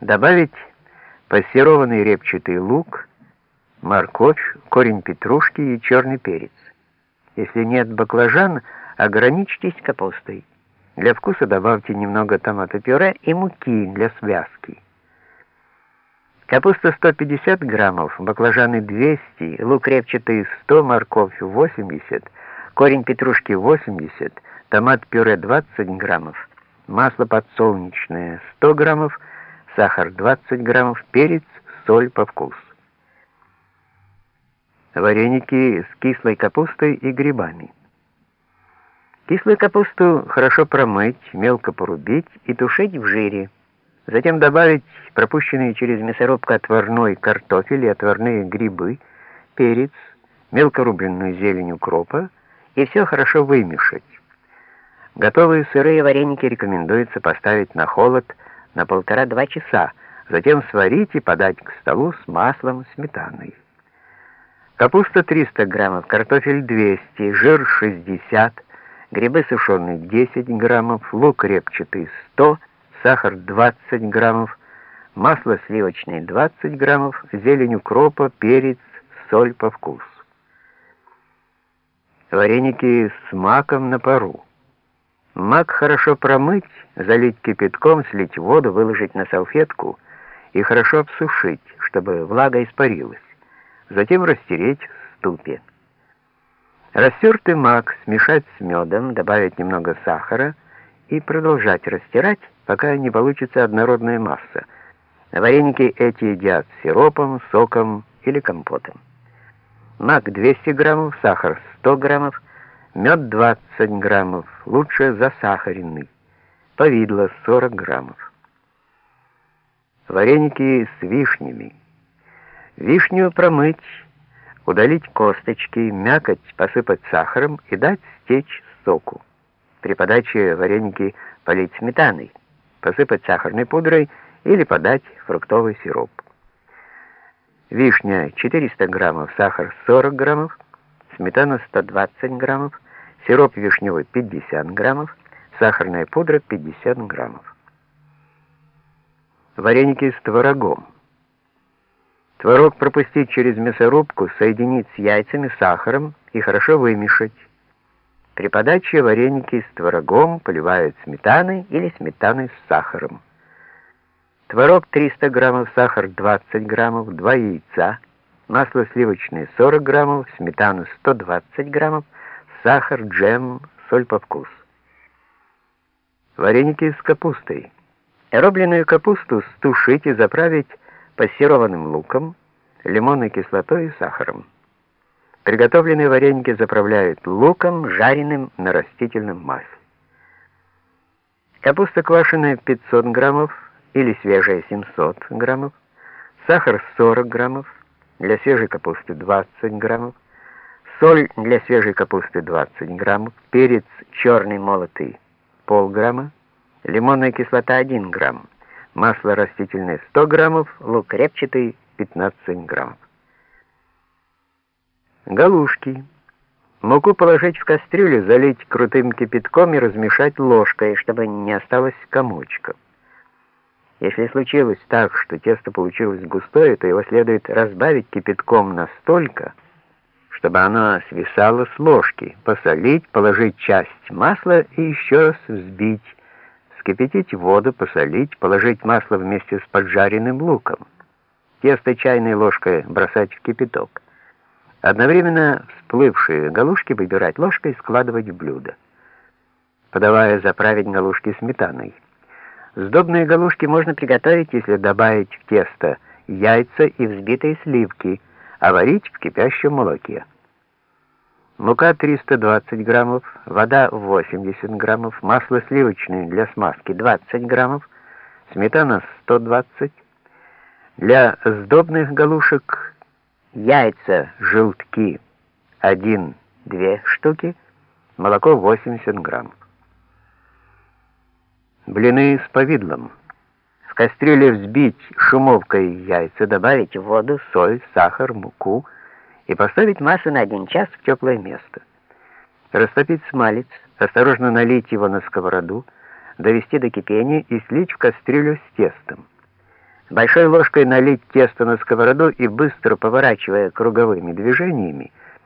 Добавить пассерованный репчатый лук, морковь, корень петрушки и черный перец. Если нет баклажан, ограничьтесь капустой. Для вкуса добавьте немного томата-пюре и муки для связки. Капуста 150 граммов, баклажаны 200, лук репчатый 100, морковь 80, корень петрушки 80, томат-пюре 20 граммов, масло подсолнечное 100 граммов, сахар 20 граммов, перец, соль по вкусу. Вареники с кислой капустой и грибами. Кислую капусту хорошо промыть, мелко порубить и тушить в жире. Затем добавить пропущенные через мясорубку отварной картофель и отварные грибы, перец, мелко рубленную зелень укропа и все хорошо вымешать. Готовые сырые вареники рекомендуется поставить на холод на полтора-два часа, затем сварить и подать к столу с маслом, сметаной. Капуста 300 граммов, картофель 200, жир 60, грибы сушеные 10 граммов, лук репчатый 100, сахар 20 граммов, масло сливочное 20 граммов, зелень укропа, перец, соль по вкусу. Вареники с маком на пару. Мак хорошо промыть, залить кипятком, слить воду, выложить на салфетку и хорошо обсушить, чтобы влага испарилась. Затем растереть в ступе. Растертый мак смешать с медом, добавить немного сахара и продолжать растирать, пока не получится однородная масса. Вареники эти едят сиропом, соком или компотом. Мак 200 граммов, сахар 100 граммов, Мед 20 граммов, лучше засахаренный. Повидло 40 граммов. Вареники с вишнями. Вишню промыть, удалить косточки, мякоть посыпать сахаром и дать стечь соку. При подаче вареники полить сметаной, посыпать сахарной пудрой или подать фруктовый сироп. Вишня 400 граммов, сахар 40 граммов, сметана 120 граммов, сироп вишневый 50 граммов, сахарная пудра 50 граммов. Вареники с творогом. Творог пропустить через мясорубку, соединить с яйцами, сахаром и хорошо вымешать. При подаче вареники с творогом поливают сметаной или сметаной с сахаром. Творог 300 граммов, сахар 20 граммов, 2 яйца, масло сливочное 40 граммов, сметана 120 граммов, сахар, джем, соль по вкусу. Вареники с капустой. Рубленную капусту стушить и заправить пассерованным луком, лимонной кислотой и сахаром. Приготовленные вареники заправляют луком, жареным на растительном масле. Капуста квашеная 500 граммов или свежая 700 граммов, сахар 40 граммов, для свежей капусты 20 граммов, соль для свежей капусты 20 граммов, перец черный молотый полграмма, лимонная кислота 1 грамм, масло растительное 100 граммов, лук репчатый 15 граммов. Галушки. Муку положить в кастрюлю, залить крутым кипятком и размешать ложкой, чтобы не осталось комочков. Если случилось так, что тесто получилось густое, то его следует разбавить кипятком настолько, чтобы оно свисало с ложки, посолить, положить часть масла и еще раз взбить, вскипятить воду, посолить, положить масло вместе с поджаренным луком. Тесто чайной ложкой бросать в кипяток. Одновременно всплывшие галушки выбирать ложкой и складывать в блюдо. Подавая заправить галушки сметаной. Сдобные галушки можно приготовить, если добавить в тесто яйца и взбитые сливки, а варить в кипящем молоке. Мука 320 граммов, вода 80 граммов, масло сливочное для смазки 20 граммов, сметана 120 Для сдобных галушек яйца, желтки 1-2 штуки, молоко 80 граммов. Блины с повидлом. В кастрюле взбить шумовкой яйца, добавить воду, соль, сахар, муку и поставить массу на один час в теплое место. Растопить смалец, осторожно налить его на сковороду, довести до кипения и слить в кастрюлю с тестом. Большой ложкой налить тесто на сковороду и быстро поворачивая круговыми движениями,